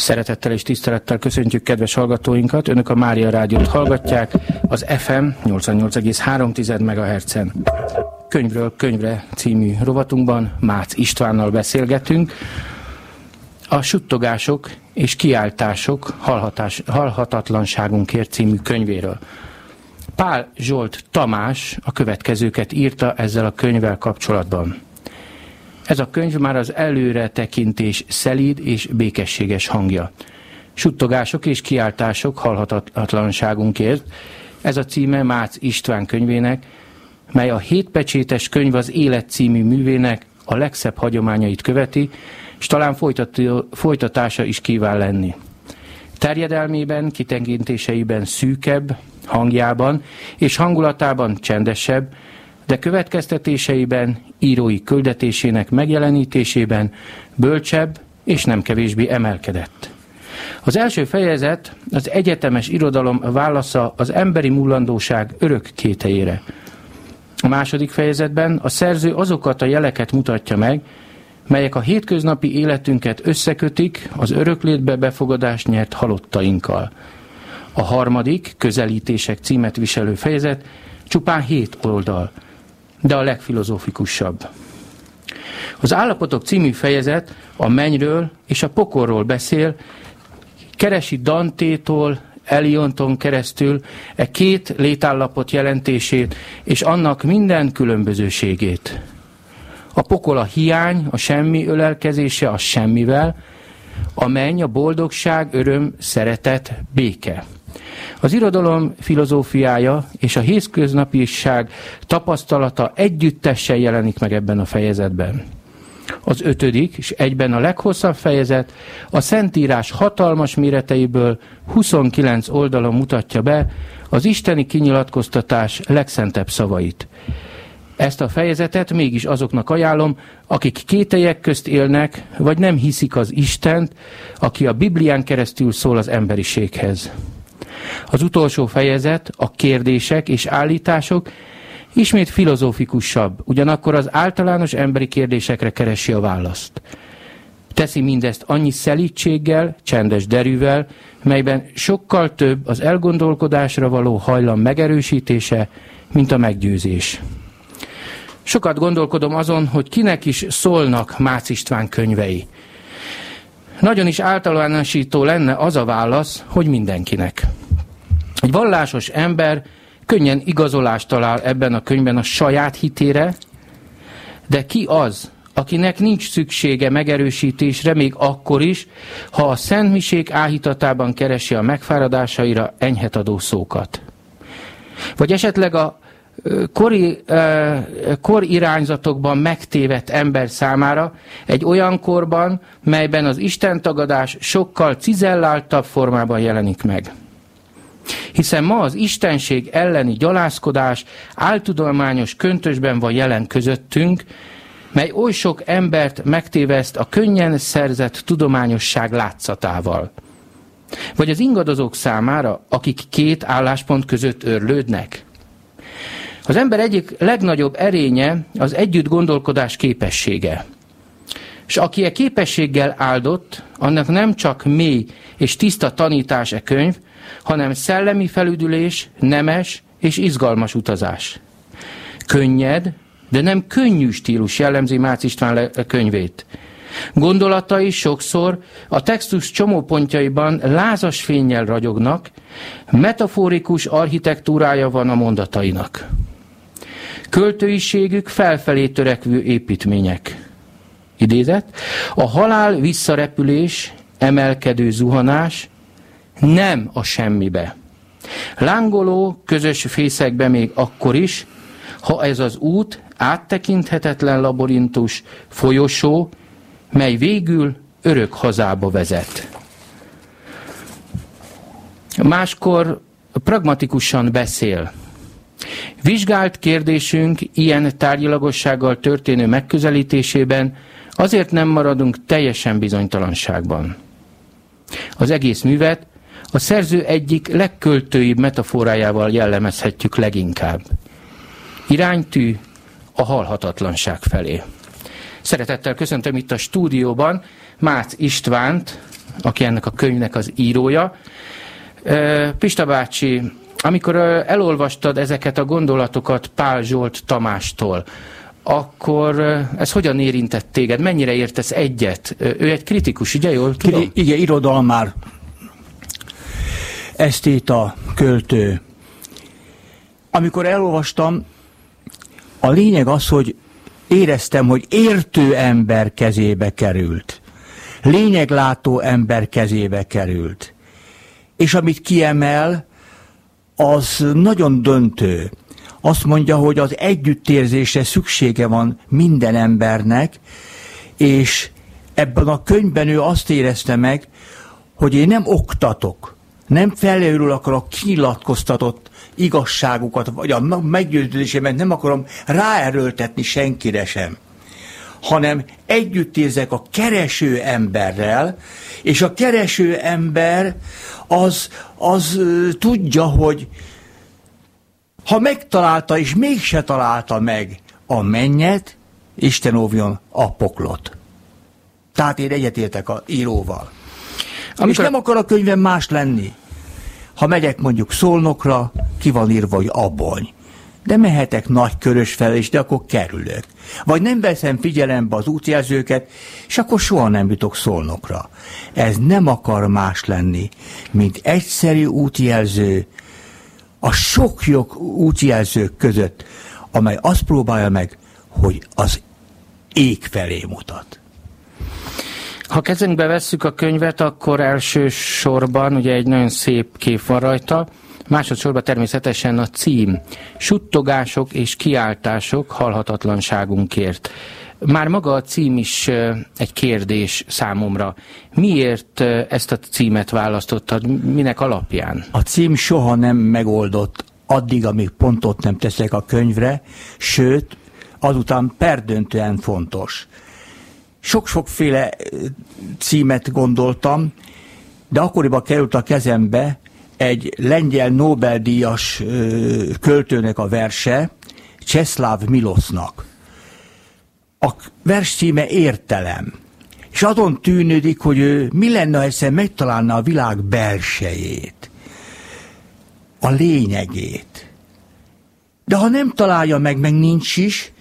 Szeretettel és tisztelettel köszöntjük kedves hallgatóinkat. Önök a Mária Rádiót hallgatják az FM 88,3 MHz-en. Könyvről könyvre című rovatunkban Mácz Istvánnal beszélgetünk. A suttogások és kiáltások halhatás, halhatatlanságunkért című könyvéről. Pál Zsolt Tamás a következőket írta ezzel a könyvvel kapcsolatban. Ez a könyv már az előre tekintés szelíd és békességes hangja. Suttogások és kiáltások halhatatlanságunkért. Ez a címe Mácz István könyvének, mely a hétpecsétes könyv az Élet című művének a legszebb hagyományait követi, és talán folytatása is kíván lenni. Terjedelmében, kitengintéseiben szűkebb, hangjában és hangulatában csendesebb, de következtetéseiben, írói küldetésének megjelenítésében bölcsebb és nem kevésbé emelkedett. Az első fejezet az egyetemes irodalom válasza az emberi mullandóság örök kétejére. A második fejezetben a szerző azokat a jeleket mutatja meg, melyek a hétköznapi életünket összekötik az öröklétbe befogadást nyert halottainkkal. A harmadik, közelítések címet viselő fejezet csupán hét oldal, de a legfilozófikusabb. Az Állapotok című fejezet a mennyről és a pokorról beszél, keresi Dantétól, Elionton keresztül e két létállapot jelentését és annak minden különbözőségét. A pokol a hiány, a semmi ölelkezése a semmivel, a menny a boldogság, öröm, szeretet, béke. Az irodalom filozófiája és a hétköznapiság tapasztalata együttesen jelenik meg ebben a fejezetben. Az ötödik, és egyben a leghosszabb fejezet, a Szentírás hatalmas méreteiből 29 oldalon mutatja be az isteni kinyilatkoztatás legszentebb szavait. Ezt a fejezetet mégis azoknak ajánlom, akik kételyek közt élnek, vagy nem hiszik az Istent, aki a Biblián keresztül szól az emberiséghez. Az utolsó fejezet, a kérdések és állítások ismét filozófikusabb, ugyanakkor az általános emberi kérdésekre keresi a választ. Teszi mindezt annyi szelítséggel, csendes derűvel, melyben sokkal több az elgondolkodásra való hajlam megerősítése, mint a meggyőzés. Sokat gondolkodom azon, hogy kinek is szólnak Mácz István könyvei. Nagyon is általánosító lenne az a válasz, hogy mindenkinek. Egy vallásos ember könnyen igazolást talál ebben a könyvben a saját hitére, de ki az, akinek nincs szüksége megerősítésre, még akkor is, ha a Szentmisék áhítatában keresi a megfáradásaira enyhet adó szókat. Vagy esetleg a kori, kor irányzatokban megtévedt ember számára egy olyan korban, melyben az istentagadás sokkal cizelláltabb formában jelenik meg. Hiszen ma az istenség elleni gyalázkodás áltudományos köntösben van jelen közöttünk, mely oly sok embert megtéveszt a könnyen szerzett tudományosság látszatával. Vagy az ingadozók számára, akik két álláspont között örlődnek. Az ember egyik legnagyobb erénye az együtt gondolkodás képessége. És aki e képességgel áldott, annak nem csak mély és tiszta tanítás e könyv, hanem szellemi felüdülés, nemes és izgalmas utazás. Könnyed, de nem könnyű stílus jellemzi Mácz István könyvét. Gondolatai sokszor a textus csomópontjaiban lázas fényjel ragyognak, metaforikus architektúrája van a mondatainak. Költőiségük felfelé törekvő építmények. Idézet. A halál visszarepülés, emelkedő zuhanás, nem a semmibe. Lángoló, közös fészekbe még akkor is, ha ez az út áttekinthetetlen laborintus, folyosó, mely végül örök hazába vezet. Máskor pragmatikusan beszél. Vizsgált kérdésünk ilyen tárgyilagossággal történő megközelítésében azért nem maradunk teljesen bizonytalanságban. Az egész művet a szerző egyik legköltőibb metaforájával jellemezhetjük leginkább. Iránytű a halhatatlanság felé. Szeretettel köszöntöm itt a stúdióban Mácz Istvánt, aki ennek a könyvnek az írója. Pista bácsi, amikor elolvastad ezeket a gondolatokat Pál Zsolt Tamástól, akkor ez hogyan érintett téged? Mennyire értesz egyet? Ő egy kritikus, ugye jól tudom? Igen, irodalmár, esztéta, költő. Amikor elolvastam, a lényeg az, hogy éreztem, hogy értő ember kezébe került. Lényeglátó ember kezébe került. És amit kiemel, az nagyon döntő. Azt mondja, hogy az együttérzésre szüksége van minden embernek, és ebben a könyvben ő azt érezte meg, hogy én nem oktatok, nem felülről akarok kinyilatkoztatott igazságukat, vagy a meggyőződésemet nem akarom ráerőltetni senkire sem hanem együtt érzek a kereső emberrel, és a kereső ember az, az tudja, hogy ha megtalálta, és mégse találta meg a mennyet, Isten óvjon a poklot. Tehát én egyetértek a íróval. Amikor... És nem akar a könyvem más lenni. Ha megyek mondjuk Szolnokra, ki van írva, hogy abony. De mehetek nagy körös fel, és de akkor kerülök. Vagy nem veszem figyelembe az útjelzőket, és akkor soha nem jutok Szolnokra. Ez nem akar más lenni, mint egyszerű útjelző a sok jog útjelzők között, amely azt próbálja meg, hogy az ég felé mutat. Ha kezünkbe vesszük a könyvet, akkor elsősorban ugye egy nagyon szép kép van rajta, másodszorban természetesen a cím. Suttogások és kiáltások halhatatlanságunkért. Már maga a cím is egy kérdés számomra. Miért ezt a címet választottad? Minek alapján? A cím soha nem megoldott addig, amíg pontot nem teszek a könyvre, sőt, azután perdöntően fontos. Sok-sokféle címet gondoltam, de akkoriban került a kezembe egy lengyel Nobel-díjas költőnek a verse, Cseszláv Milosznak. A vers címe értelem. És azon tűnődik, hogy ő mi lenne, ha egyszer megtalálna a világ belsejét, a lényegét. De ha nem találja meg, meg nincs is,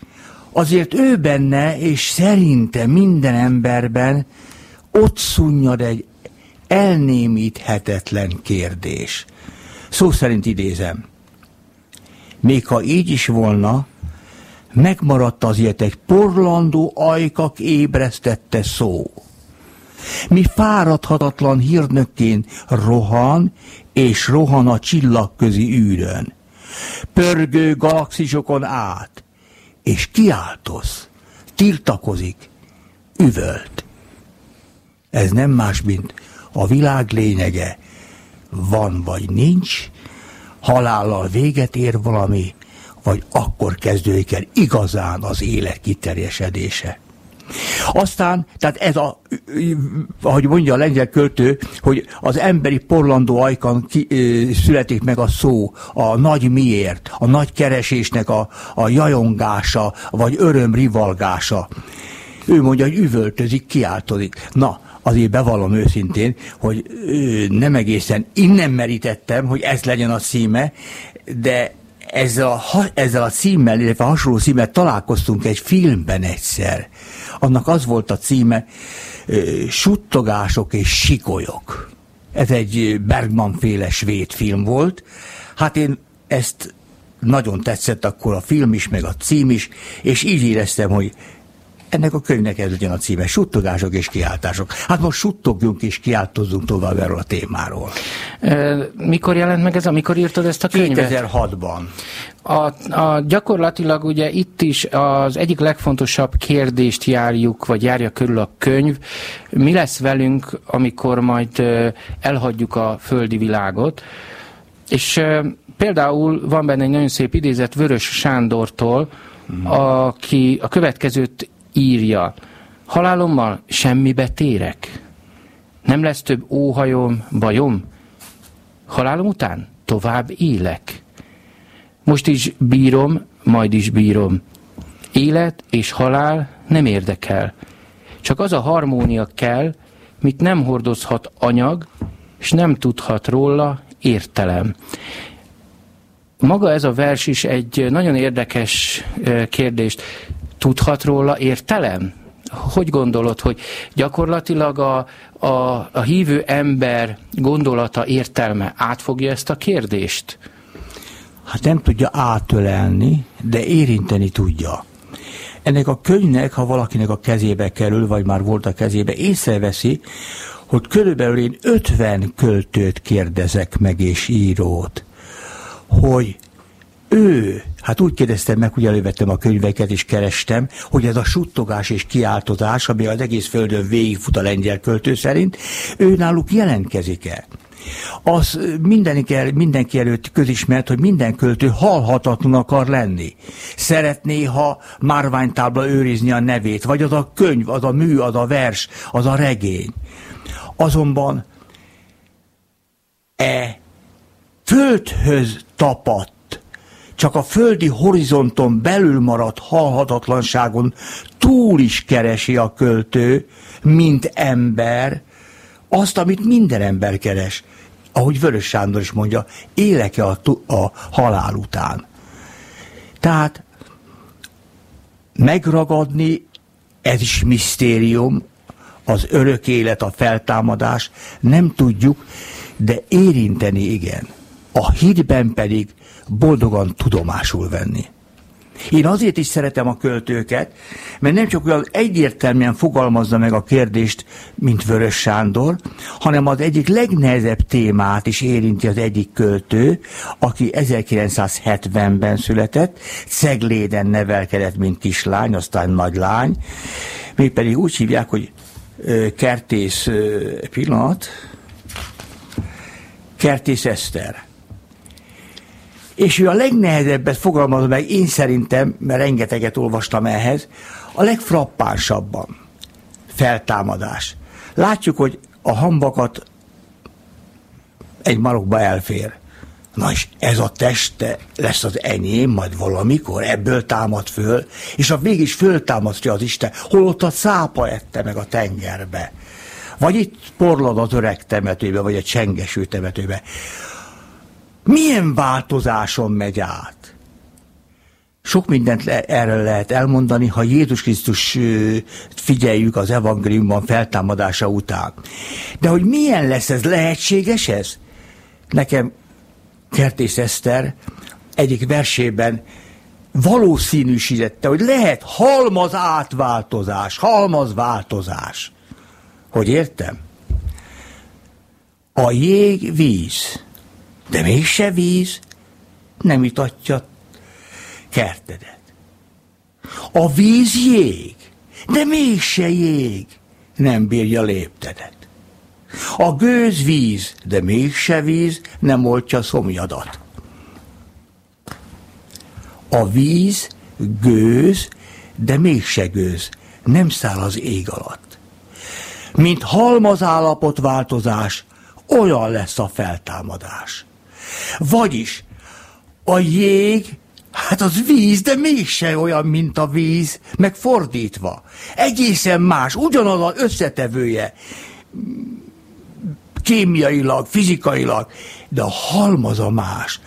azért ő benne, és szerinte minden emberben ott szunnyad egy elnémíthetetlen kérdés. Szó szerint idézem. Még ha így is volna, megmaradt azért egy porlandó ajkak ébresztette szó. Mi fáradhatatlan hírnökként rohan, és rohan a csillagközi űrön. Pörgő galaxisokon át, és kiáltoz, tiltakozik, üvölt. Ez nem más, mint a világ lényege. Van vagy nincs, halállal véget ér valami, vagy akkor kezdődik el igazán az élet kiterjesedése. Aztán, tehát ez a, ahogy mondja a lengyel költő, hogy az emberi porlandó ajkan ki, ö, születik meg a szó, a nagy miért, a nagy keresésnek a, a jajongása, vagy öröm rivalgása. Ő mondja, hogy üvöltözik, kiáltozik. Na, azért bevallom őszintén, hogy nem egészen innen merítettem, hogy ez legyen a címe, de ezzel a, ezzel a címmel, illetve hasonló címmel találkoztunk egy filmben egyszer. Annak az volt a címe, Suttogások és sikolyok. Ez egy Bergman féle svéd film volt. Hát én ezt nagyon tetszett akkor a film is, meg a cím is, és így éreztem, hogy ennek a könyvnek ez legyen a címe, suttogások és kiáltások. Hát most suttogjunk és kiáltozzunk tovább erről a témáról. Mikor jelent meg ez, amikor írtad ezt a könyvet? 2006-ban. A, a, gyakorlatilag ugye itt is az egyik legfontosabb kérdést járjuk, vagy járja körül a könyv. Mi lesz velünk, amikor majd elhagyjuk a földi világot? És például van benne egy nagyon szép idézet Vörös Sándortól, hmm. aki a következőt írja, halálommal semmibe térek. Nem lesz több óhajom, bajom. Halálom után tovább élek. Most is bírom, majd is bírom. Élet és halál nem érdekel. Csak az a harmónia kell, mit nem hordozhat anyag, és nem tudhat róla értelem. Maga ez a vers is egy nagyon érdekes kérdést. Tudhat róla értelem? Hogy gondolod, hogy gyakorlatilag a, a, a hívő ember gondolata, értelme átfogja ezt a kérdést? Hát nem tudja átölelni, de érinteni tudja. Ennek a könyvnek, ha valakinek a kezébe kerül, vagy már volt a kezébe, észreveszi, hogy körülbelül én 50 költőt kérdezek meg és írót, hogy ő, hát úgy kérdeztem meg, hogy elővettem a könyveket és kerestem, hogy ez a suttogás és kiáltozás, ami az egész földön végigfut a lengyel költő szerint, ő náluk jelentkezik-e? Az mindenki, el, mindenki előtt közismert, hogy minden költő halhatatlan akar lenni. Szeretné, ha márványtábla őrizni a nevét, vagy az a könyv, az a mű, az a vers, az a regény. Azonban e földhöz tapadt csak a földi horizonton belül maradt halhatatlanságon túl is keresi a költő, mint ember, azt, amit minden ember keres. Ahogy Vörös Sándor is mondja, élek-e a, a halál után. Tehát megragadni, ez is misztérium, az örök élet, a feltámadás, nem tudjuk, de érinteni igen. A hitben pedig boldogan tudomásul venni. Én azért is szeretem a költőket, mert nem csak olyan egyértelműen fogalmazza meg a kérdést, mint Vörös Sándor, hanem az egyik legnehezebb témát is érinti az egyik költő, aki 1970-ben született, Cegléden nevelkedett, mint kislány, aztán nagylány, mégpedig úgy hívják, hogy Kertész pillanat, Kertész Eszter és ő a legnehezebbet fogalmazza meg, én szerintem, mert rengeteget olvastam ehhez, a legfrappánsabban feltámadás. Látjuk, hogy a hambakat egy marokba elfér. Na és ez a teste lesz az enyém majd valamikor, ebből támad föl, és a végig is föltámasztja az Isten, holott a szápa ette meg a tengerbe. Vagy itt porlad az öreg temetőbe, vagy a csengeső temetőbe milyen változáson megy át? Sok mindent le, erről lehet elmondani, ha Jézus Krisztus figyeljük az evangéliumban feltámadása után. De hogy milyen lesz ez, lehetséges ez? Nekem Kertész Eszter egyik versében valószínűsítette, hogy lehet halmaz átváltozás, halmaz változás. Hogy értem? A jég víz de mégse víz nem itatja kertedet. A víz jég, de mégse jég nem bírja léptedet. A gőz víz, de mégse víz nem oltja szomjadat. A víz gőz, de mégse gőz, nem száll az ég alatt. Mint halmaz állapot változás, olyan lesz a feltámadás. Vagyis a jég, hát az víz, de mégse olyan, mint a víz, meg fordítva. Egészen más, ugyanaz az összetevője, kémiailag, fizikailag, de a halmaz a más.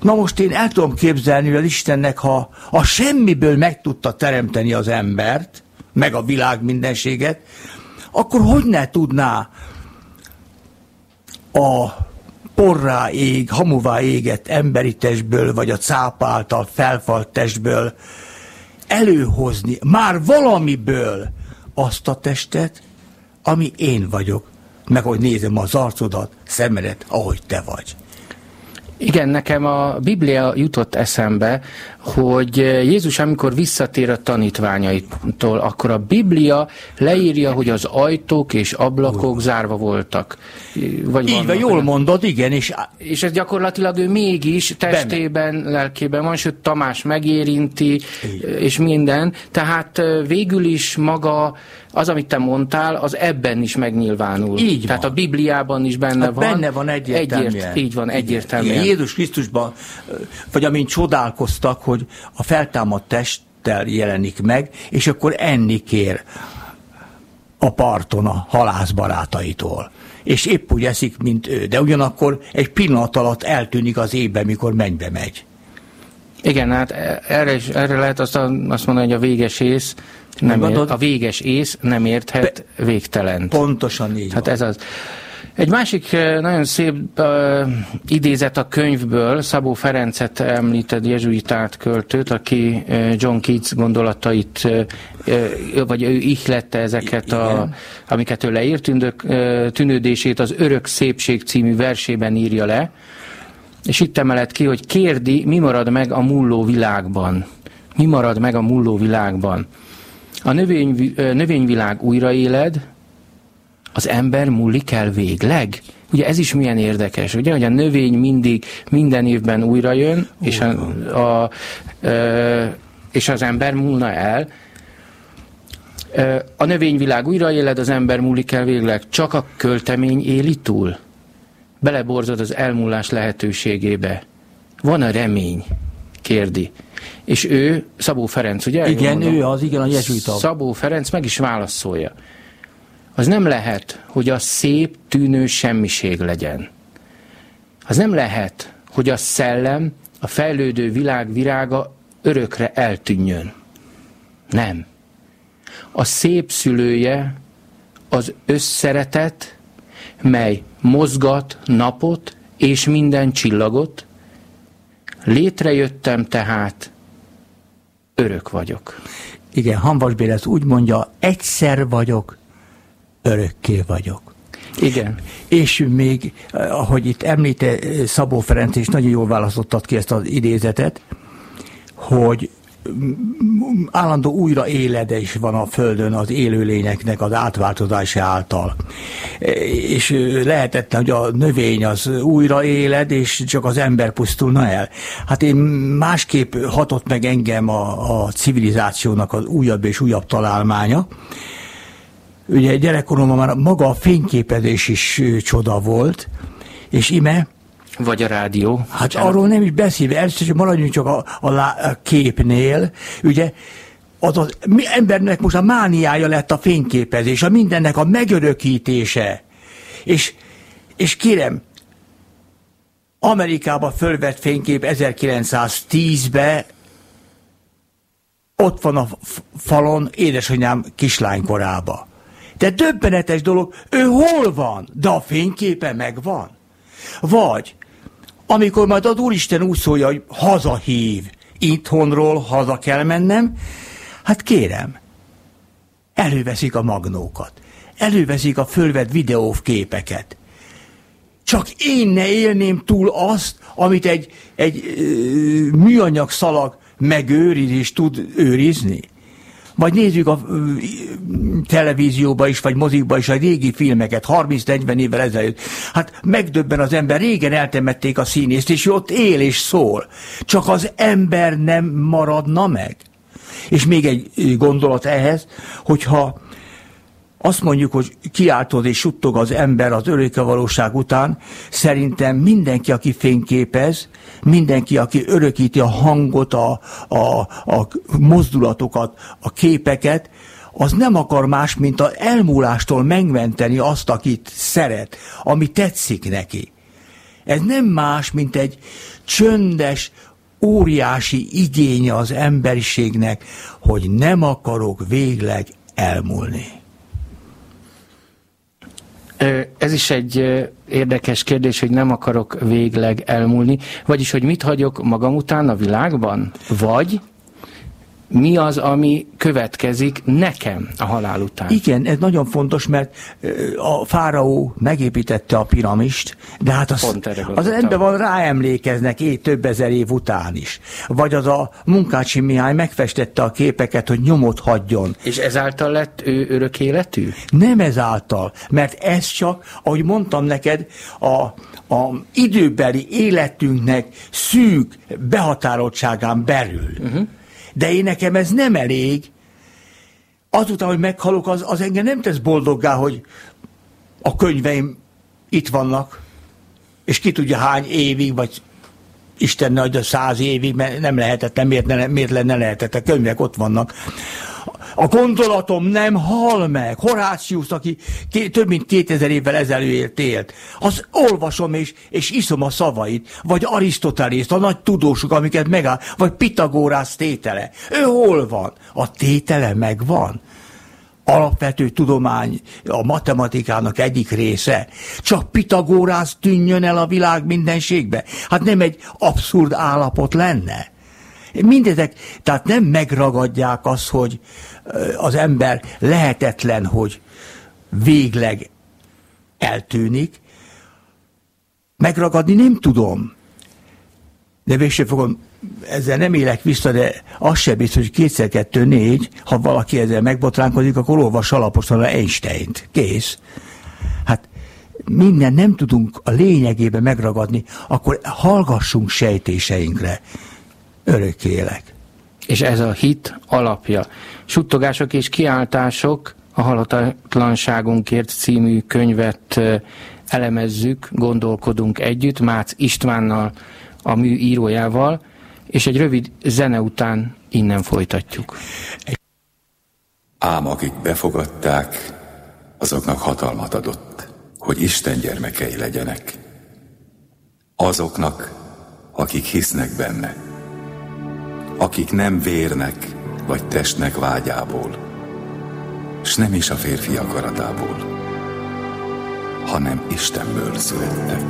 Na most én el tudom képzelni, hogy Istennek, ha a semmiből meg tudta teremteni az embert, meg a világ mindenséget, akkor hogy ne tudná a porrá ég, hamuvá égett emberi testből, vagy a cápa által felfalt testből előhozni már valamiből azt a testet, ami én vagyok, meg hogy nézem az arcodat, szemedet, ahogy te vagy. Igen, nekem a Biblia jutott eszembe, hogy Jézus, amikor visszatér a tanítványaitól, akkor a Biblia leírja, hogy az ajtók és ablakok zárva voltak. Vagy Így van, jól mondod, igen. És, és ez gyakorlatilag ő mégis testében, benne. lelkében van, sőt Tamás megérinti, Igen. és minden. Tehát végül is maga az, amit te mondtál, az ebben is megnyilvánul. Így Tehát van. a Bibliában is benne hát van. Benne van egyértelműen. Egyért, így van, egyértelműen. Igen. Jézus Krisztusban, vagy amint csodálkoztak, hogy a feltámadt testtel jelenik meg, és akkor enni kér. a parton a halászbarátaitól. És épp úgy eszik, mint ő, de ugyanakkor egy pillanat alatt eltűnik az éjbe, mikor mennybe megy. Igen, hát erre, is, erre lehet azt, azt mondani, hogy a véges ész nem ér, a véges ész nem érthet végtelen. Pontosan így Hát van. ez az. Egy másik eh, nagyon szép uh, idézet a könyvből, Szabó Ferencet említed, jezsuitát költőt, aki uh, John Keats gondolatait, uh, vagy ő ihlette ezeket, a, amiket ő leírt, tündök, uh, tűnődését az Örök Szépség című versében írja le, és itt emelet ki, hogy kérdi, mi marad meg a mulló világban. Mi marad meg a mulló világban. A növény, növényvilág újraéled, az ember múlik el végleg? Ugye ez is milyen érdekes, ugye, hogy a növény mindig minden évben újra jön, és, a, a, a, és az ember múlna el. A növényvilág újraéled, az ember múlik el végleg. Csak a költemény éli túl. Beleborzod az elmúlás lehetőségébe. Van a remény, kérdi. És ő, Szabó Ferenc, ugye? Igen, ő az, igen, a jezsuita. Szabó Ferenc meg is válaszolja az nem lehet, hogy a szép, tűnő semmiség legyen. Az nem lehet, hogy a szellem, a fejlődő világ virága örökre eltűnjön. Nem. A szép szülője az összeretet, mely mozgat napot és minden csillagot. Létrejöttem tehát, örök vagyok. Igen, Hanvas Bélet úgy mondja, egyszer vagyok, örökké vagyok. Igen. És még, ahogy itt említe Szabó Ferenc, és nagyon jól választottad ki ezt az idézetet, hogy állandó újra élede is van a Földön az élőlényeknek az átváltozása által. És lehetetlen, hogy a növény az újra éled, és csak az ember pusztulna el. Hát én másképp hatott meg engem a, a civilizációnak az újabb és újabb találmánya, ugye gyerekkoromban már maga a fényképezés is csoda volt, és ime, vagy a rádió. Hát bocsánat. arról nem is beszélve, először maradjunk csak a, a, a képnél, ugye, az az mi embernek most a mániája lett a fényképezés, a mindennek a megörökítése. És, és kérem, Amerikában fölvett fénykép 1910-be, ott van a falon édesanyám kislánykorába. De döbbenetes dolog, ő hol van, de a fényképe megvan. Vagy, amikor majd az Úristen úgy hogy hazahív, itthonról haza kell mennem, hát kérem, előveszik a magnókat, előveszik a fölvett videóképeket. Csak én ne élném túl azt, amit egy, egy ö, műanyag szalag megőriz és tud őrizni. Vagy nézzük a televízióba is, vagy mozikba is a régi filmeket, 30-40 évvel ezelőtt. Hát megdöbben az ember, régen eltemették a színészt, és ott él és szól. Csak az ember nem maradna meg. És még egy gondolat ehhez, hogyha azt mondjuk, hogy kiáltod és suttog az ember az öröke valóság után, szerintem mindenki, aki fényképez, mindenki, aki örökíti a hangot, a, a, a mozdulatokat, a képeket, az nem akar más, mint az elmúlástól megmenteni azt, akit szeret, ami tetszik neki. Ez nem más, mint egy csöndes, óriási igénye az emberiségnek, hogy nem akarok végleg elmúlni. Ez is egy érdekes kérdés, hogy nem akarok végleg elmúlni. Vagyis, hogy mit hagyok magam után a világban? Vagy mi az, ami következik nekem a halál után. Igen, ez nagyon fontos, mert a fáraó megépítette a piramist, de hát az, az ebben van, ráemlékeznek é, több ezer év után is. Vagy az a Munkácsi Mihály megfestette a képeket, hogy nyomot hagyjon. És ezáltal lett ő örök életű? Nem ezáltal, mert ez csak, ahogy mondtam neked, a, a időbeli életünknek szűk behatároltságán belül. Uh-huh de én nekem ez nem elég. Azután, hogy meghalok, az, az engem nem tesz boldoggá, hogy a könyveim itt vannak, és ki tudja hány évig, vagy Isten adja száz évig, mert nem lehetett, nem miért, ne, miért lenne lehetett, a könyvek ott vannak, A gondolatom nem hal meg. Horácius, aki ké, több mint 2000 évvel ezelőtt élt, az olvasom és, és iszom a szavait, vagy Arisztotelészt, a nagy tudósok, amiket megáll, vagy Pitagórász tétele. Ő hol van? A tétele megvan alapvető tudomány, a matematikának egyik része. Csak Pitagórász tűnjön el a világ mindenségbe. Hát nem egy abszurd állapot lenne. Mindezek, tehát nem megragadják azt, hogy az ember lehetetlen, hogy végleg eltűnik. Megragadni nem tudom. De végső fogom, ezzel nem élek vissza, de az sem biztos, hogy kétszer kettő négy, ha valaki ezzel megbotránkozik, akkor olvas alaposan a Einstein-t. Kész. Hát minden nem tudunk a lényegében megragadni, akkor hallgassunk sejtéseinkre. Örök élek. És ez a hit alapja. Suttogások és kiáltások a Halhatatlanságunkért című könyvet elemezzük, gondolkodunk együtt, Mácz Istvánnal, a mű írójával, és egy rövid zene után innen folytatjuk. Ám akik befogadták, azoknak hatalmat adott, hogy Isten gyermekei legyenek. Azoknak, akik hisznek benne akik nem vérnek vagy testnek vágyából, s nem is a férfi akaratából, hanem Istenből születtek.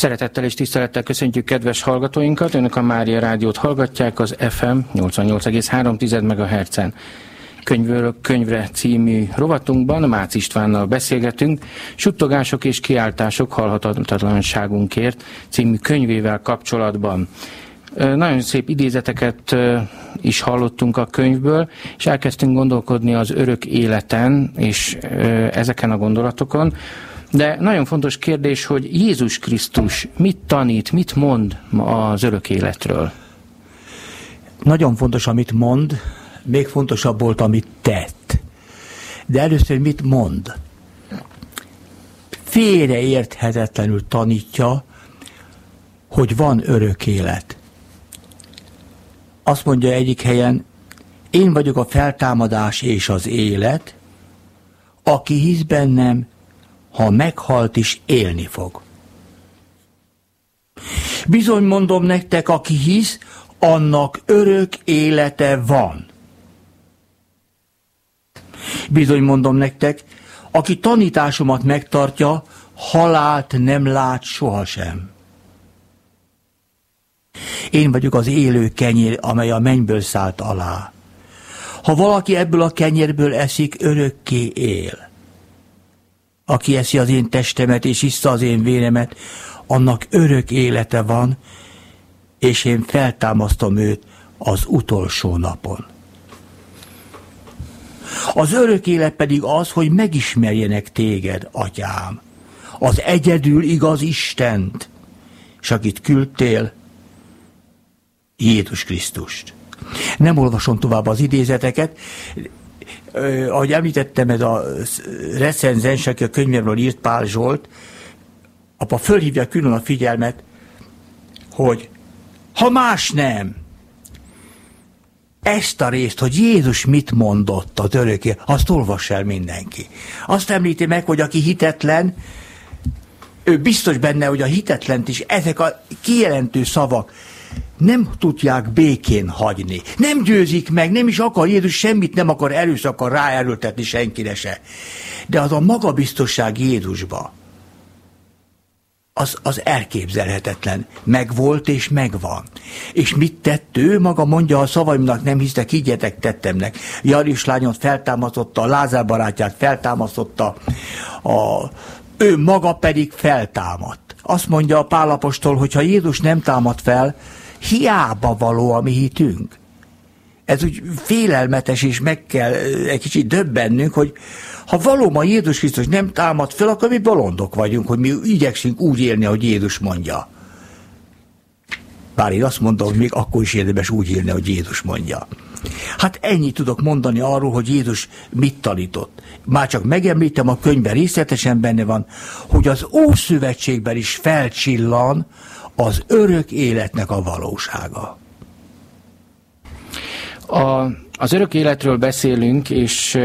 Szeretettel és tisztelettel köszöntjük kedves hallgatóinkat. Önök a Mária Rádiót hallgatják az FM 88,3 MHz-en. Könyvről könyvre című rovatunkban Mácz Istvánnal beszélgetünk, Suttogások és kiáltások halhatatlanságunkért című könyvével kapcsolatban. Nagyon szép idézeteket is hallottunk a könyvből, és elkezdtünk gondolkodni az örök életen és ezeken a gondolatokon. De nagyon fontos kérdés, hogy Jézus Krisztus mit tanít, mit mond az örök életről? Nagyon fontos, amit mond, még fontosabb volt, amit tett. De először mit mond? Félreérthetetlenül tanítja, hogy van örök élet. Azt mondja egyik helyen, én vagyok a feltámadás és az élet, aki hisz bennem, ha meghalt is élni fog. Bizony mondom nektek, aki hisz, annak örök élete van. Bizony mondom nektek, aki tanításomat megtartja, halált nem lát sohasem. Én vagyok az élő kenyér, amely a mennyből szállt alá. Ha valaki ebből a kenyérből eszik, örökké él. Aki eszi az én testemet és issza az én véremet, annak örök élete van, és én feltámasztom őt az utolsó napon. Az örök élet pedig az, hogy megismerjenek téged, atyám, az egyedül igaz Istent, és akit küldtél, Jézus Krisztust. Nem olvasom tovább az idézeteket, ahogy említettem, ez a recenzens, aki a könyvemről írt Pál Zsolt, apa fölhívja külön a figyelmet, hogy ha más nem, ezt a részt, hogy Jézus mit mondott az örökké, azt olvass el mindenki. Azt említi meg, hogy aki hitetlen, ő biztos benne, hogy a hitetlent is ezek a kijelentő szavak nem tudják békén hagyni. Nem győzik meg, nem is akar Jézus semmit nem akar erőszakar ráerőltetni senkire se. De az a magabiztosság Jézusba, az, az elképzelhetetlen. Megvolt és megvan. És mit tett ő? Maga mondja, a szavaimnak nem hisztek, higgyetek tettemnek. Jaris lányot feltámasztotta, Lázár barátját feltámasztotta, a, ő maga pedig feltámadt. Azt mondja a Pálapostól, hogy ha Jézus nem támad fel, hiába való a mi hitünk. Ez úgy félelmetes, és meg kell egy kicsit döbbennünk, hogy ha valóban Jézus Krisztus nem támad fel, akkor mi bolondok vagyunk, hogy mi igyekszünk úgy élni, ahogy Jézus mondja. Bár én azt mondom, hogy még akkor is érdemes úgy élni, hogy Jézus mondja. Hát ennyit tudok mondani arról, hogy Jézus mit tanított. Már csak megemlítem, a könyvben részletesen benne van, hogy az Ószövetségben is felcsillan az örök életnek a valósága. A, az örök életről beszélünk, és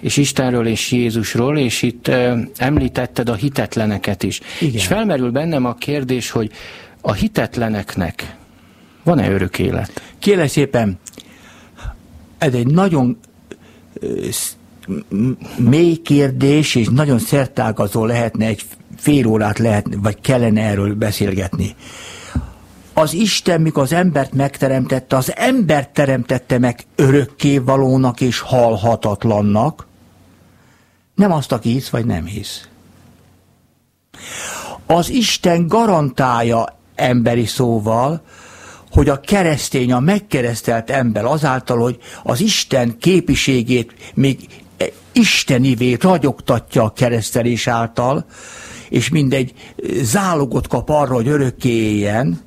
és Istenről és Jézusról, és itt említetted a hitetleneket is. Igen. És felmerül bennem a kérdés, hogy a hitetleneknek van-e örök élet? Kérlek szépen, ez egy nagyon mély kérdés, és nagyon szertágazó lehetne egy fél órát lehet, vagy kellene erről beszélgetni. Az Isten, mikor az embert megteremtette, az embert teremtette meg örökké valónak és halhatatlannak, nem azt, aki hisz, vagy nem hisz. Az Isten garantálja emberi szóval, hogy a keresztény, a megkeresztelt ember azáltal, hogy az Isten képiségét még istenivé ragyogtatja a keresztelés által, és mindegy zálogot kap arra, hogy örökké éljen,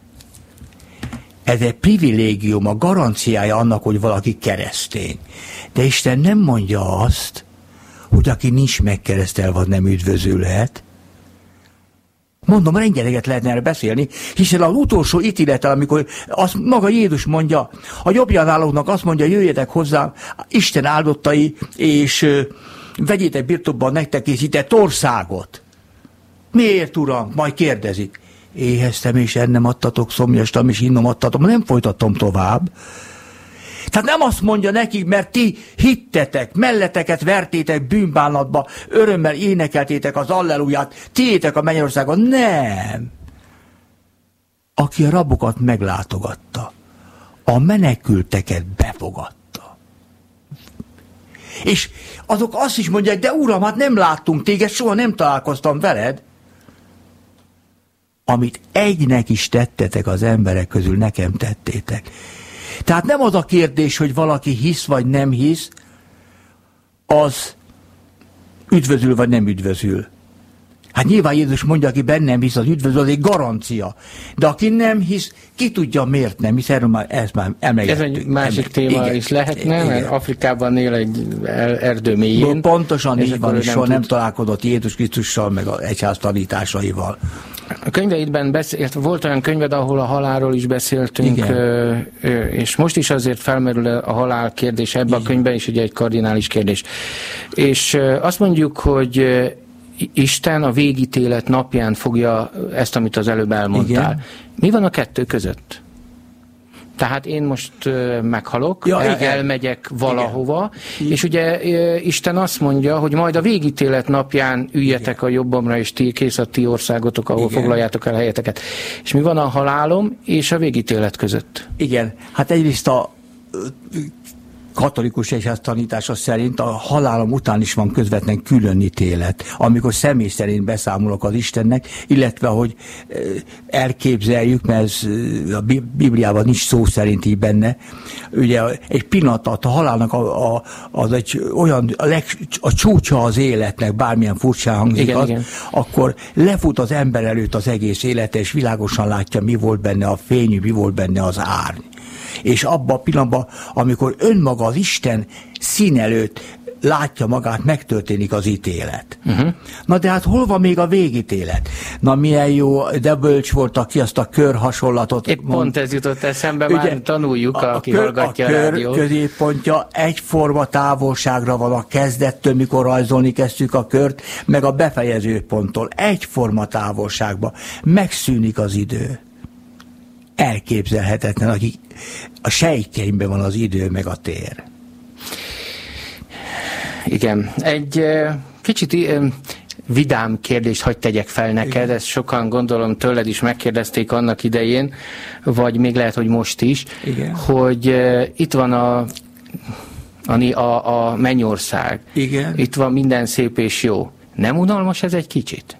ez egy privilégium, a garanciája annak, hogy valaki keresztény. De Isten nem mondja azt, hogy aki nincs megkeresztelve, nem üdvözülhet. Mondom, rengeteget lehetne erre beszélni, hiszen az utolsó ítéletel, amikor azt maga Jézus mondja, a jobbjánálóknak azt mondja, jöjjetek hozzám, Isten áldottai, és vegyétek birtokban nektek készített országot. Miért, uram? Majd kérdezik. Éheztem és ennem adtatok, szomjastam és innom adtatom. Nem folytatom tovább. Tehát nem azt mondja nekik, mert ti hittetek, melleteket vertétek bűnbánatba, örömmel énekeltétek az alleluját, tiétek a mennyországon. Nem. aki a rabokat meglátogatta, a menekülteket befogadta. És azok azt is mondják, de uram, hát nem láttunk téged, soha nem találkoztam veled. Amit egynek is tettetek az emberek közül, nekem tettétek. Tehát nem az a kérdés, hogy valaki hisz vagy nem hisz, az üdvözül vagy nem üdvözül. Hát nyilván Jézus mondja, aki bennem hisz, az üdvözlő, az egy garancia. De aki nem hisz, ki tudja miért nem hisz, erről már, ezt már emlegettünk. Ez egy másik téma igen, is lehetne, igen. mert Afrikában él egy erdő mélyén. Pontosan így van, és soha nem, nem találkozott Jézus Krisztussal, meg az egyház tanításaival. A könyveidben beszélt, volt olyan könyved, ahol a halálról is beszéltünk, Igen. és most is azért felmerül a halál kérdés ebbe Igen. a könyvben is ugye egy kardinális kérdés. És azt mondjuk, hogy Isten a végítélet napján fogja ezt, amit az előbb elmondtál. Igen. Mi van a kettő között? Tehát én most meghalok, ja, el, igen. elmegyek valahova, igen. és ugye Isten azt mondja, hogy majd a végítélet napján üljetek igen. a jobbomra, és ti kész a ti országotok, ahol igen. foglaljátok el helyeteket. És mi van a halálom és a végítélet között? Igen, hát egyrészt a katolikus egyház tanítása szerint a halálom után is van közvetlen különítélet, amikor személy szerint beszámolok az Istennek, illetve hogy eh, elképzeljük, mert ez eh, a Bibliában nincs szó szerint így benne, ugye egy pillanat a halálnak a, a, az egy olyan, a, leg, a csúcsa az életnek, bármilyen furcsán hangzik igen, az, igen. akkor lefut az ember előtt az egész élete, és világosan látja, mi volt benne a fény, mi volt benne az árny és abban a pillanatban, amikor önmaga az Isten szín előtt látja magát, megtörténik az ítélet. Uh-huh. Na de hát hol van még a végítélet? Na milyen jó, de bölcs volt, aki azt a kör hasonlatot Épp mond. pont ez jutott eszembe, Ugye, már tanuljuk, a, aki kör, hallgatja a, kör a rádiót. középpontja egyforma távolságra van a kezdettől, mikor rajzolni kezdjük a kört, meg a befejező ponttól. Egyforma távolságban. Megszűnik az idő elképzelhetetlen, akik a sejtjeimben van az idő meg a tér. Igen, egy kicsit vidám kérdést hagy tegyek fel neked, ezt sokan gondolom tőled is megkérdezték annak idején, vagy még lehet, hogy most is, Igen. hogy itt van a a, a, a mennyország. Igen. Itt van minden szép és jó. Nem unalmas ez egy kicsit?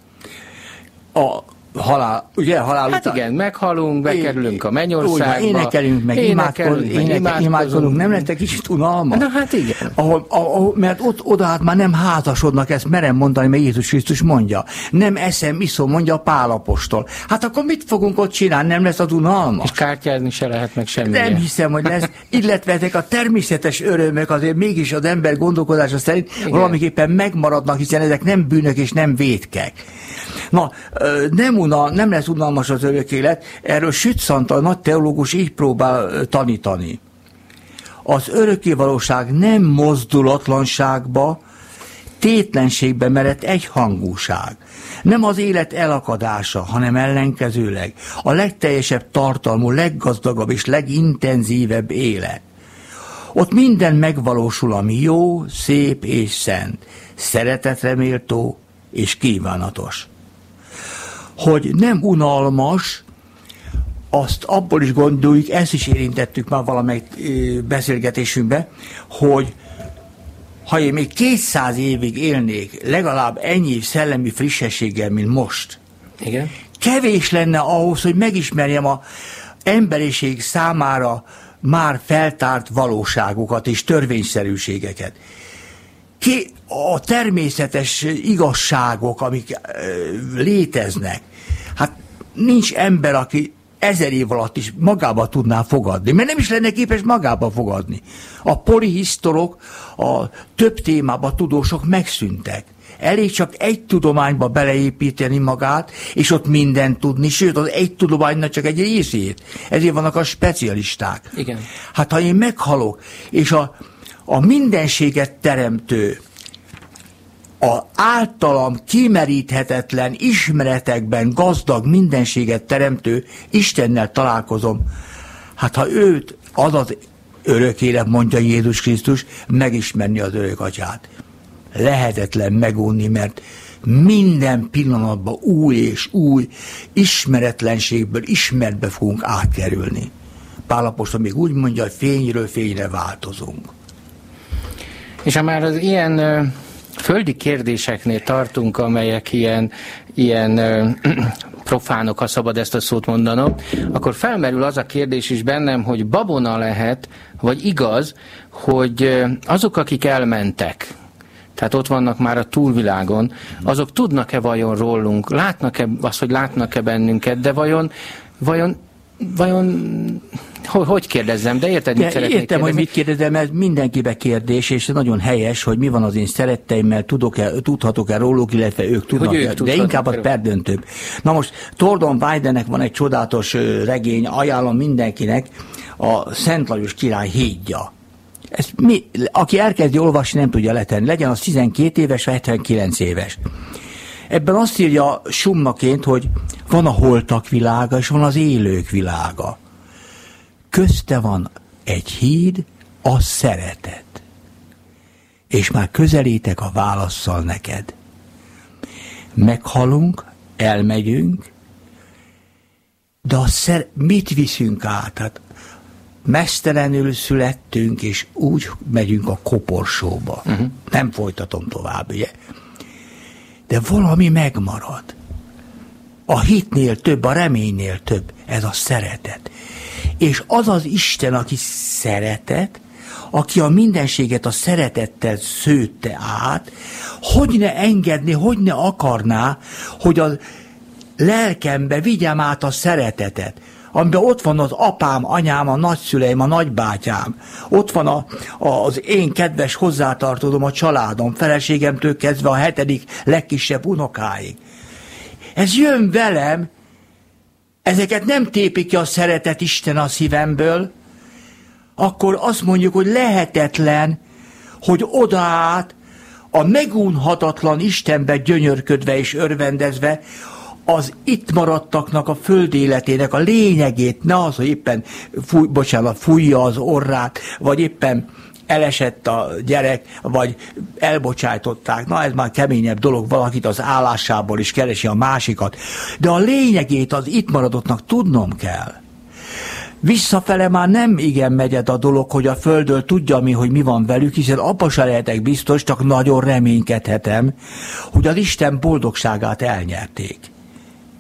A, halál, ugye halál hát után. igen, meghalunk, bekerülünk a mennyországba. Úgy, énekelünk, meg énekelünk, énekel, imádkozunk. imádkozunk. Nem lett egy kicsit unalmas? Na hát igen. Ahol, ahol, mert ott oda hát már nem házasodnak, ezt merem mondani, mert Jézus Krisztus mondja. Nem eszem, iszom, mondja a pálapostól. Hát akkor mit fogunk ott csinálni? Nem lesz az unalmas? És kártyázni se lehet meg semmi. Nem hiszem, hogy lesz. Illetve ezek a természetes örömök azért mégis az ember gondolkodása szerint igen. valamiképpen megmaradnak, hiszen ezek nem bűnök és nem vétkek. Na, nem, una, nem lesz unalmas az örök élet, erről Sütszant, a nagy teológus így próbál tanítani. Az örökkévalóság nem mozdulatlanságba, tétlenségbe merett egyhangúság. Nem az élet elakadása, hanem ellenkezőleg a legteljesebb tartalmú, leggazdagabb és legintenzívebb élet. Ott minden megvalósul, ami jó, szép és szent, szeretetre méltó és kívánatos hogy nem unalmas, azt abból is gondoljuk, ezt is érintettük már valamelyik beszélgetésünkbe, hogy ha én még 200 évig élnék, legalább ennyi szellemi frissességgel, mint most, Igen. kevés lenne ahhoz, hogy megismerjem a emberiség számára már feltárt valóságokat és törvényszerűségeket. Ki, a természetes igazságok, amik léteznek. Hát nincs ember, aki ezer év alatt is magába tudná fogadni, mert nem is lenne képes magába fogadni. A polihisztorok, a több témába tudósok megszűntek. Elég csak egy tudományba beleépíteni magát, és ott mindent tudni, sőt, az egy tudománynak csak egy részét. Ezért vannak a specialisták. Igen. Hát ha én meghalok, és a, a mindenséget teremtő, a általam kimeríthetetlen ismeretekben gazdag mindenséget teremtő Istennel találkozom. Hát ha őt az az örök élet, mondja Jézus Krisztus, megismerni az örök atyát. Lehetetlen megunni, mert minden pillanatban új és új ismeretlenségből ismertbe fogunk átkerülni. Pálapostól még úgy mondja, hogy fényről fényre változunk. És ha már az ilyen földi kérdéseknél tartunk, amelyek ilyen, ilyen profánok, ha szabad ezt a szót mondanom, akkor felmerül az a kérdés is bennem, hogy babona lehet, vagy igaz, hogy azok, akik elmentek, tehát ott vannak már a túlvilágon, azok tudnak-e vajon rólunk, látnak-e azt, hogy látnak-e bennünket, de vajon, vajon vajon hogy, hogy kérdezzem, de érted, mit ja, szeretnék Értem, kérdezni? hogy mit kérdezem, ez mindenkibe kérdés, és nagyon helyes, hogy mi van az én szeretteimmel, tudok-e, tudhatok-e róluk, illetve ők tudnak ők de inkább az perdöntőbb. Na most Tordon Bidennek van egy csodálatos regény, ajánlom mindenkinek, a Szent Lajos király hídja. Ezt mi, aki elkezdi olvasni, nem tudja letenni. Legyen az 12 éves, vagy 79 éves. Ebben azt írja summaként, hogy van a holtak világa, és van az élők világa. Közte van egy híd, a szeretet. És már közelítek a válaszsal neked. Meghalunk, elmegyünk, de a szer- mit viszünk át? Hát mesztelenül születtünk, és úgy megyünk a koporsóba. Uh-huh. Nem folytatom tovább, ugye? De valami megmarad. A hitnél több, a reménynél több, ez a szeretet. És az az Isten, aki szeretet, aki a mindenséget a szeretettel szőtte át, hogy ne engedni, hogy ne akarná, hogy a lelkembe vigyem át a szeretetet amiben ott van az apám, anyám, a nagyszüleim, a nagybátyám. Ott van a, a, az én kedves hozzátartozom, a családom, feleségemtől kezdve a hetedik legkisebb unokáig. Ez jön velem, ezeket nem tépik ki a szeretet Isten a szívemből, akkor azt mondjuk, hogy lehetetlen, hogy odaát a megunhatatlan Istenbe gyönyörködve és örvendezve, az itt maradtaknak a föld életének a lényegét, ne az, hogy éppen fúj, bocsánat, fújja az orrát, vagy éppen elesett a gyerek, vagy elbocsájtották. Na ez már keményebb dolog, valakit az állásából is keresi a másikat. De a lényegét az itt maradottnak tudnom kell. Visszafele már nem igen megyed a dolog, hogy a földről tudja mi, hogy mi van velük, hiszen abba se lehetek biztos, csak nagyon reménykedhetem, hogy az Isten boldogságát elnyerték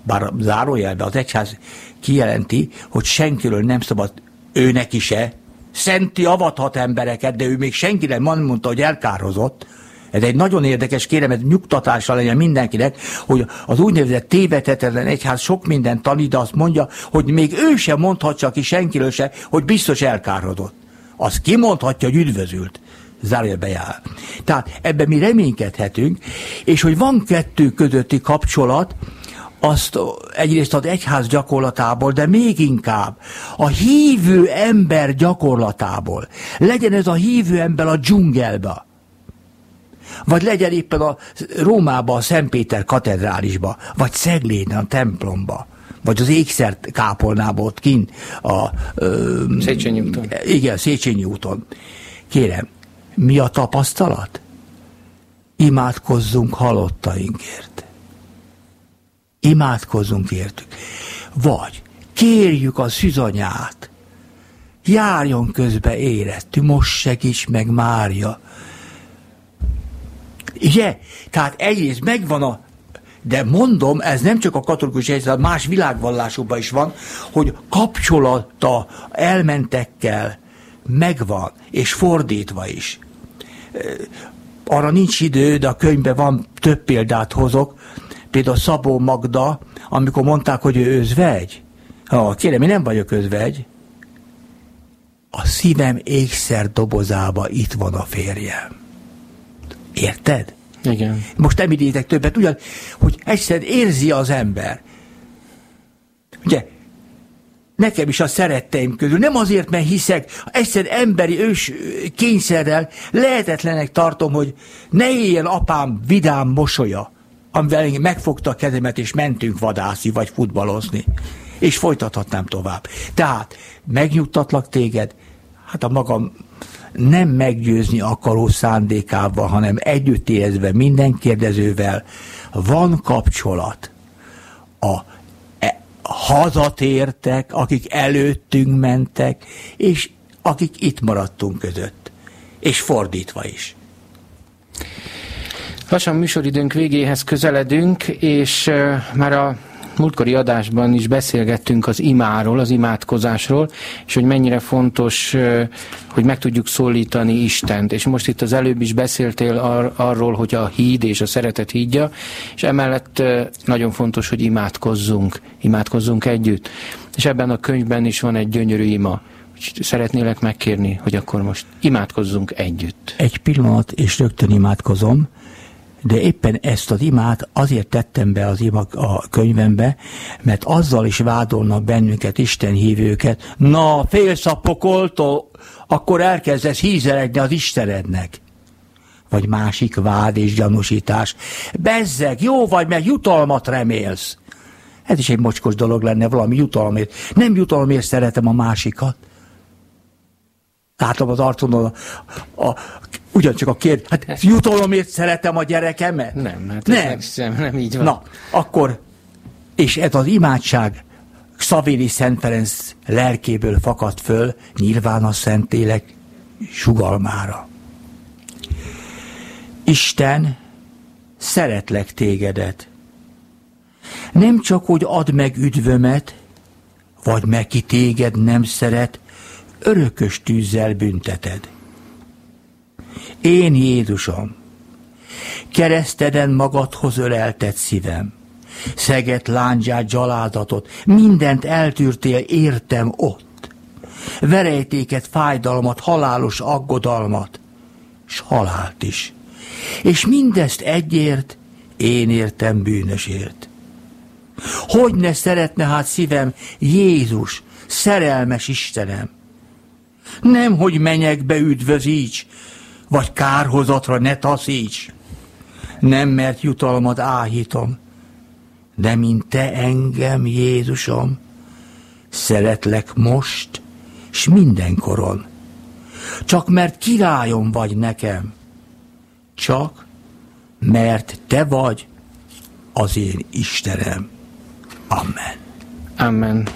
bár zárójelben az egyház kijelenti, hogy senkiről nem szabad őnek is -e, szenti avathat embereket, de ő még senkire nem mondta, hogy elkározott. Ez egy nagyon érdekes, kérem, ez nyugtatásra legyen mindenkinek, hogy az úgynevezett tévedhetetlen egyház sok mindent tanít, de azt mondja, hogy még ő sem mondhatja ki senkiről se, hogy biztos elkárodott. Az kimondhatja, hogy üdvözült zárójelbe jár. Tehát ebben mi reménykedhetünk, és hogy van kettő közötti kapcsolat, azt egyrészt az egyház gyakorlatából, de még inkább a hívő ember gyakorlatából. Legyen ez a hívő ember a dzsungelbe, vagy legyen éppen a Rómába, a Szentpéter katedrálisba, vagy Szegléden, a templomba, vagy az ékszert kápolnába ott kint a... Ö, Széchenyi úton. Igen, Széchenyi úton. Kérem, mi a tapasztalat? Imádkozzunk halottainkért imádkozzunk értük. Vagy kérjük a szüzanyát, járjon közbe érettű, most segíts meg Mária. Ugye? Tehát egyrészt megvan a de mondom, ez nem csak a katolikus egyszerűen, más világvallásokban is van, hogy kapcsolata elmentekkel megvan, és fordítva is. Arra nincs idő, de a könyvben van több példát hozok, Például Szabó Magda, amikor mondták, hogy ő özvegy. Ha, kérem, én nem vagyok özvegy. A szívem ékszer dobozába itt van a férjem. Érted? Igen. Most nem idézek többet, ugyan, hogy egyszer érzi az ember. Ugye, nekem is a szeretteim közül, nem azért, mert hiszek, egyszer emberi ős kényszerrel lehetetlenek tartom, hogy ne éljen apám vidám mosolya amivel megfogta a kezemet, és mentünk vadászni, vagy futballozni. És folytathatnám tovább. Tehát megnyugtatlak téged, hát a magam nem meggyőzni akaró szándékával, hanem együtt érezve minden kérdezővel van kapcsolat a e, hazatértek, akik előttünk mentek, és akik itt maradtunk között. És fordítva is. Lassan műsoridőnk végéhez közeledünk, és már a múltkori adásban is beszélgettünk az imáról, az imádkozásról, és hogy mennyire fontos, hogy meg tudjuk szólítani Istent. És most itt az előbb is beszéltél ar- arról, hogy a híd és a szeretet hídja, és emellett nagyon fontos, hogy imádkozzunk, imádkozzunk együtt. És ebben a könyvben is van egy gyönyörű ima. Szeretnélek megkérni, hogy akkor most imádkozzunk együtt. Egy pillanat, és rögtön imádkozom de éppen ezt az imát azért tettem be az ima a könyvembe, mert azzal is vádolnak bennünket, Isten hívőket, na, félsz a pokoltól, akkor elkezdesz hízelegni az Istenednek. Vagy másik vád és gyanúsítás. Bezzeg, jó vagy, mert jutalmat remélsz. Ez is egy mocskos dolog lenne, valami jutalomért. Nem jutalomért szeretem a másikat. Látom az arcomon a, a, ugyancsak a kérdés. Hát jutalomért szeretem a gyerekemet? Nem, hát nem. Sem, nem így van. Na, akkor, és ez az imádság Szavéli Szent Ferenc lelkéből fakadt föl, nyilván a Szentélek sugalmára. Isten, szeretlek tégedet. Nem csak, hogy add meg üdvömet, vagy meg ki téged nem szeret, örökös tűzzel bünteted. Én Jézusom, kereszteden magadhoz ölelted szívem, szeget láncsát, gyaládatot, mindent eltűrtél, értem ott. Verejtéket, fájdalmat, halálos aggodalmat, s halált is. És mindezt egyért, én értem bűnösért. Hogy ne szeretne hát szívem Jézus, szerelmes Istenem, nem, hogy menyekbe üdvözíts, vagy kárhozatra ne taszíts. Nem, mert jutalmat áhítom, de mint te engem, Jézusom, szeretlek most, s mindenkoron. Csak mert királyom vagy nekem, csak mert te vagy az én Istenem. Amen. Amen.